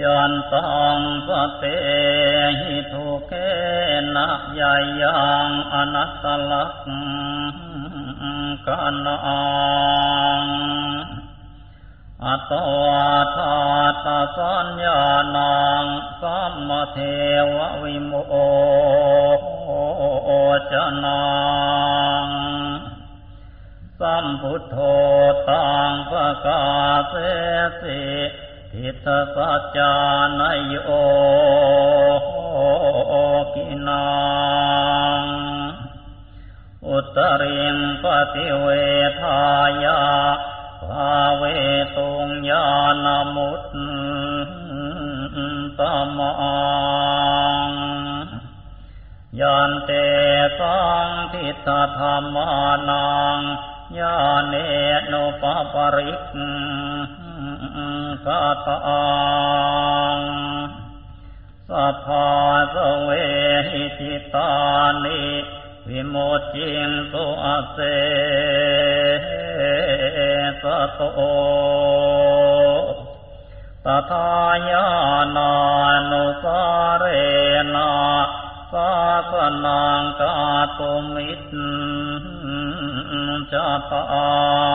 ยันตังปเตหิทุเกนะยายังอนัตตลักกานังอัตวาทาตาสัญญานังสัมมเทววิโมจนังสัมพุทโธตังปะกาเสสิ ทิฏสัจจานโยกินังอุตริงปฏิเวทายาภาเวตุงญาณมุตตมังยันเตสังทิฏฐธรรมานังญาเนโนปปริก กตังสัพพาสเวหิจิตานิวิโมจินตุอาเสสโตตถายานานุสาเรนะสาสนังกาตุมิตจตา